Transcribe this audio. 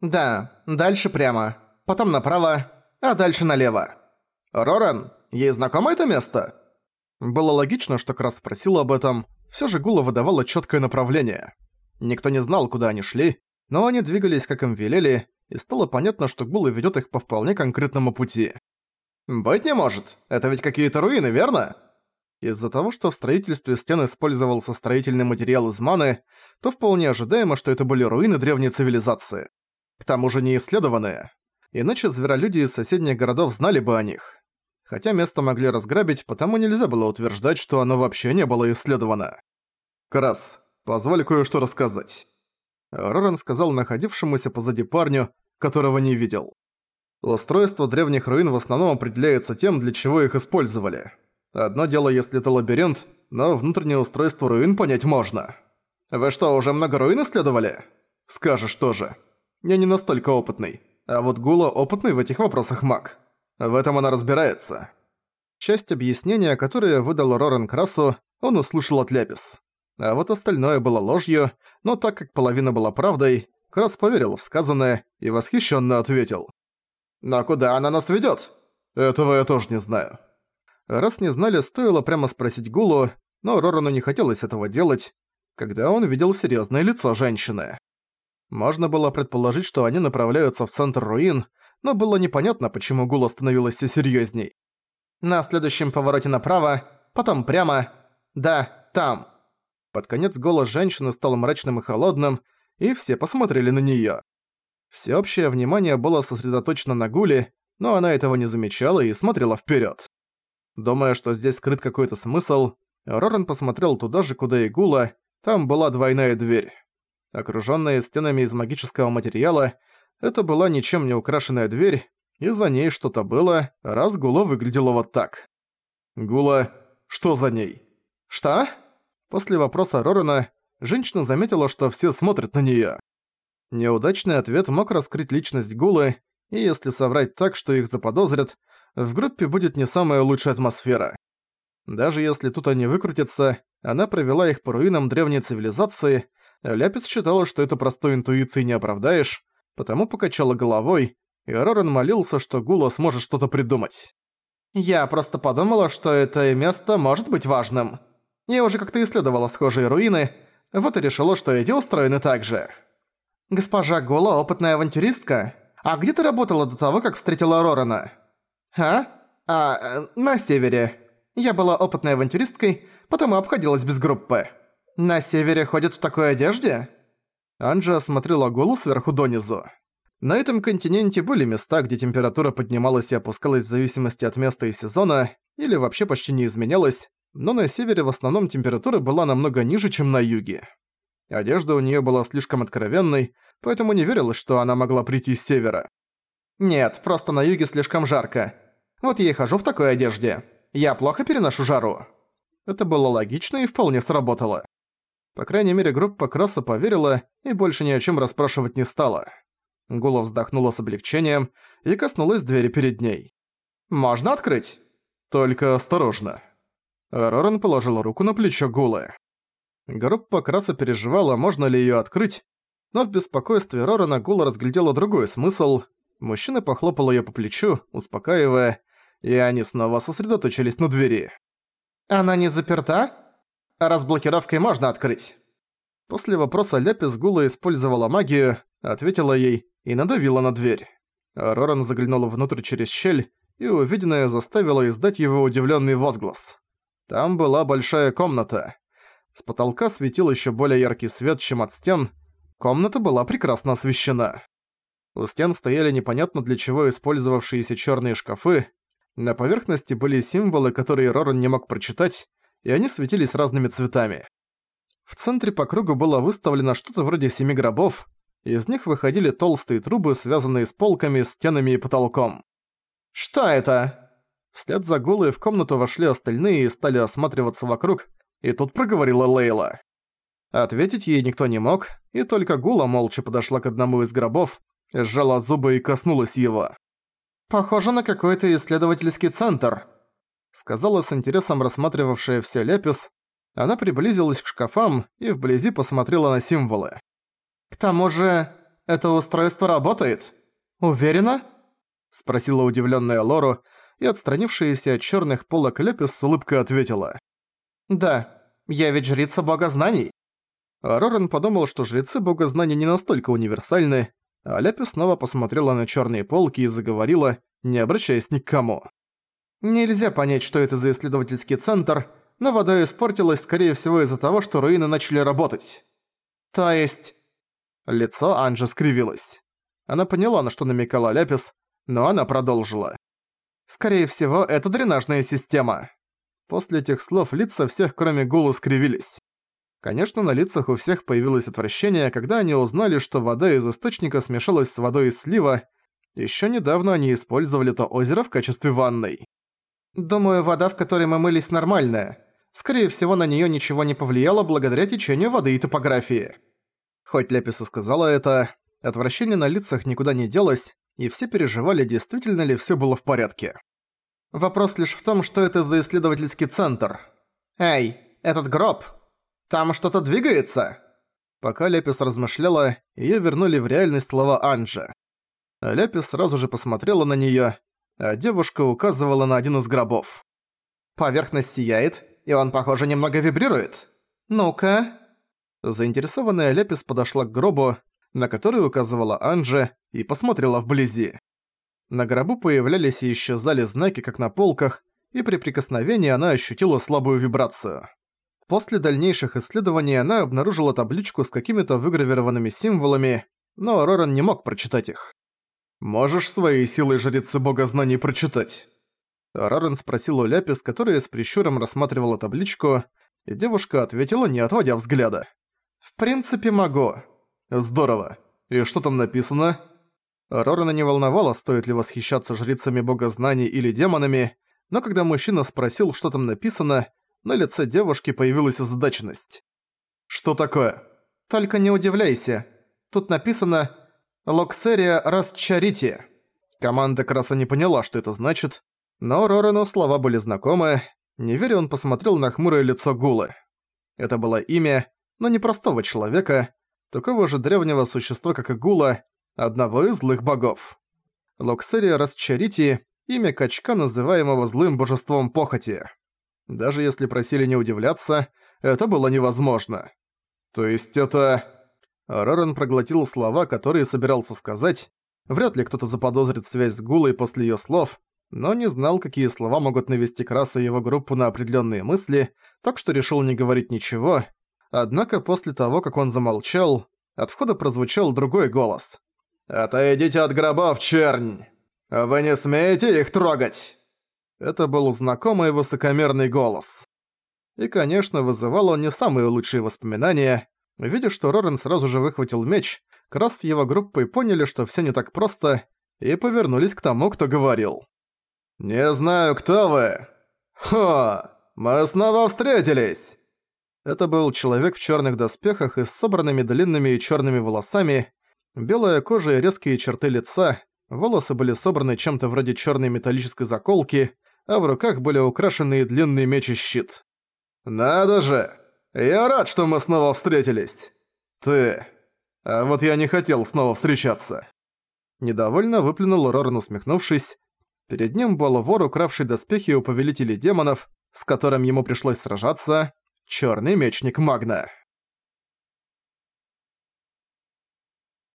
«Да, дальше прямо, потом направо, а дальше налево». «Роран, ей знакомо это место?» Было логично, что Крас спросил об этом, всё же Гула выдавала чёткое направление. Никто не знал, куда они шли, но они двигались, как им велели, и стало понятно, что Гула ведёт их по вполне конкретному пути. «Быть не может, это ведь какие-то руины, верно?» Из-за того, что в строительстве стен использовался строительный материал из маны, то вполне ожидаемо, что это были руины древней цивилизации. К тому же не исследованные. Иначе зверолюди из соседних городов знали бы о них. Хотя место могли разграбить, потому нельзя было утверждать, что оно вообще не было исследовано. «Крас, позволь кое-что рассказать». Роран сказал находившемуся позади парню, которого не видел. Устройство древних руин в основном определяется тем, для чего их использовали. Одно дело, если это лабиринт, но внутреннее устройство руин понять можно. Вы что, уже много руин исследовали? Скажешь тоже. Я не настолько опытный. А вот Гула опытный в этих вопросах маг. В этом она разбирается. Часть объяснения, которое выдал Рорен Красу, он услышал от Ляпис. А вот остальное было ложью, но так как половина была правдой, Крас поверил в сказанное и восхищенно ответил. «Но куда она нас ведёт?» «Этого я тоже не знаю». Раз не знали, стоило прямо спросить Гулу, но Рорану не хотелось этого делать, когда он видел серьёзное лицо женщины. Можно было предположить, что они направляются в центр руин, но было непонятно, почему Гула становилась всё серьёзней. «На следующем повороте направо, потом прямо. Да, там». Под конец голос женщины стал мрачным и холодным, и все посмотрели на неё. Всеобщее внимание было сосредоточено на Гуле, но она этого не замечала и смотрела вперёд. Думая, что здесь скрыт какой-то смысл, Роран посмотрел туда же, куда и Гула, там была двойная дверь. Окружённая стенами из магического материала, это была ничем не украшенная дверь, и за ней что-то было, раз Гула выглядела вот так. Гула, что за ней? Что? После вопроса Рорана, женщина заметила, что все смотрят на неё. Неудачный ответ мог раскрыть личность Гулы, и если соврать так, что их заподозрят, в группе будет не самая лучшая атмосфера. Даже если тут они выкрутятся, она провела их по руинам древней цивилизации, Ляпис считала, что это простой интуицией не оправдаешь, потому покачала головой, и Роран молился, что Гула сможет что-то придумать. «Я просто подумала, что это место может быть важным. Я уже как-то исследовала схожие руины, вот и решила, что эти устроены так же». «Госпожа Гула опытная авантюристка? А где ты работала до того, как встретила Рорана?» «А? А, э, на севере. Я была опытной авантюристкой, потому обходилась без группы. На севере ходят в такой одежде?» Анджа осмотрела Голу сверху донизу. На этом континенте были места, где температура поднималась и опускалась в зависимости от места и сезона, или вообще почти не изменялась, но на севере в основном температура была намного ниже, чем на юге. Одежда у неё была слишком откровенной, поэтому не верилось, что она могла прийти с севера. «Нет, просто на юге слишком жарко. Вот я и хожу в такой одежде. Я плохо переношу жару». Это было логично и вполне сработало. По крайней мере, группа Кросса поверила и больше ни о чем расспрашивать не стала. Гула вздохнула с облегчением и коснулась двери перед ней. «Можно открыть?» «Только осторожно». Роран положил руку на плечо Гулы. Группа Краса переживала, можно ли её открыть, но в беспокойстве Рорана Гула разглядела другой смысл — Мужчина похлопал её по плечу, успокаивая, и они снова сосредоточились на двери. «Она не заперта? Разблокировкой можно открыть». После вопроса Ляпис Гула использовала магию, ответила ей и надавила на дверь. Роран заглянул внутрь через щель, и увиденное заставило издать его удивлённый возглас. Там была большая комната. С потолка светил ещё более яркий свет, чем от стен. Комната была прекрасно освещена. У стен стояли непонятно для чего использовавшиеся черные шкафы. На поверхности были символы, которые Роран не мог прочитать, и они светились разными цветами. В центре по кругу было выставлено что-то вроде семи гробов, из них выходили толстые трубы, связанные с полками, стенами и потолком. «Что это?» Вслед за Гулой в комнату вошли остальные и стали осматриваться вокруг, и тут проговорила Лейла. Ответить ей никто не мог, и только Гула молча подошла к одному из гробов, сжала зубы и коснулась его. «Похоже на какой-то исследовательский центр», сказала с интересом рассматривавшая всё Лепис. Она приблизилась к шкафам и вблизи посмотрела на символы. «К тому же, это устройство работает? Уверена?» Спросила удивленная Лору, и отстранившаяся от черных полок Лепис с улыбкой ответила. «Да, я ведь жрица бога знаний». А Рорен подумал, что жрецы бога знаний не настолько универсальны, а Лепис снова посмотрела на черные полки и заговорила, не обращаясь ни к кому. «Нельзя понять, что это за исследовательский центр, но вода испортилась, скорее всего, из-за того, что руины начали работать. То есть...» Лицо Анжи скривилось. Она поняла, на что намекала Ляпис, но она продолжила. «Скорее всего, это дренажная система». После этих слов лица всех, кроме Гулу, скривились. Конечно, на лицах у всех появилось отвращение, когда они узнали, что вода из источника смешалась с водой из слива. Ещё недавно они использовали то озеро в качестве ванной. «Думаю, вода, в которой мы мылись, нормальная. Скорее всего, на неё ничего не повлияло благодаря течению воды и топографии». Хоть Леписа сказала это, отвращение на лицах никуда не делось, и все переживали, действительно ли всё было в порядке. Вопрос лишь в том, что это за исследовательский центр. «Эй, этот гроб! Там что-то двигается?» Пока Лепис размышляла, её вернули в реальность слова Анджа. Лепис сразу же посмотрела на неё, а девушка указывала на один из гробов. «Поверхность сияет, и он, похоже, немного вибрирует. Ну-ка...» Заинтересованная Лепис подошла к гробу, на который указывала Анджа, и посмотрела вблизи. На гробу появлялись и исчезали знаки, как на полках, и при прикосновении она ощутила слабую вибрацию. После дальнейших исследований она обнаружила табличку с какими-то выгравированными символами, но Роран не мог прочитать их. «Можешь своей силой жрицы бога знаний прочитать?» Роран спросил у Ляпис, которая с прищуром рассматривала табличку, и девушка ответила, не отводя взгляда. «В принципе, могу». «Здорово. И что там написано?» Рорана не волновало, стоит ли восхищаться жрицами бога знаний или демонами, но когда мужчина спросил, что там написано, на лице девушки появилась озадаченность. «Что такое?» «Только не удивляйся. Тут написано «Локсерия Расчарити». Команда Краса не поняла, что это значит, но Рорану слова были знакомы. Не веря, он посмотрел на хмурое лицо Гулы. Это было имя, но не простого человека, такого же древнего существа, как и Гула, одного из злых богов. Локсерия Расчарити – имя качка, называемого злым божеством похоти. Даже если просили не удивляться, это было невозможно. То есть это... Рорен проглотил слова, которые собирался сказать. Вряд ли кто-то заподозрит связь с Гулой после её слов, но не знал, какие слова могут навести Краса и его группу на определённые мысли, так что решил не говорить ничего. Однако после того, как он замолчал, от входа прозвучал другой голос. «Отойдите от гробов, чернь! Вы не смеете их трогать!» Это был знакомый высокомерный голос. И, конечно, вызывал он не самые лучшие воспоминания. Видя, что Рорен сразу же выхватил меч, Крас с его группой поняли, что всё не так просто, и повернулись к тому, кто говорил. «Не знаю, кто вы. Хо, мы снова встретились!» Это был человек в чёрных доспехах и с собранными длинными и чёрными волосами, Белая кожа и резкие черты лица, волосы были собраны чем-то вроде черной металлической заколки, а в руках были украшенные длинный меч и щит. «Надо же! Я рад, что мы снова встретились! Ты... А вот я не хотел снова встречаться!» Недовольно выплюнул Роран, усмехнувшись. Перед ним был вор, укравший доспехи у повелителей демонов, с которым ему пришлось сражаться, черный мечник Магна.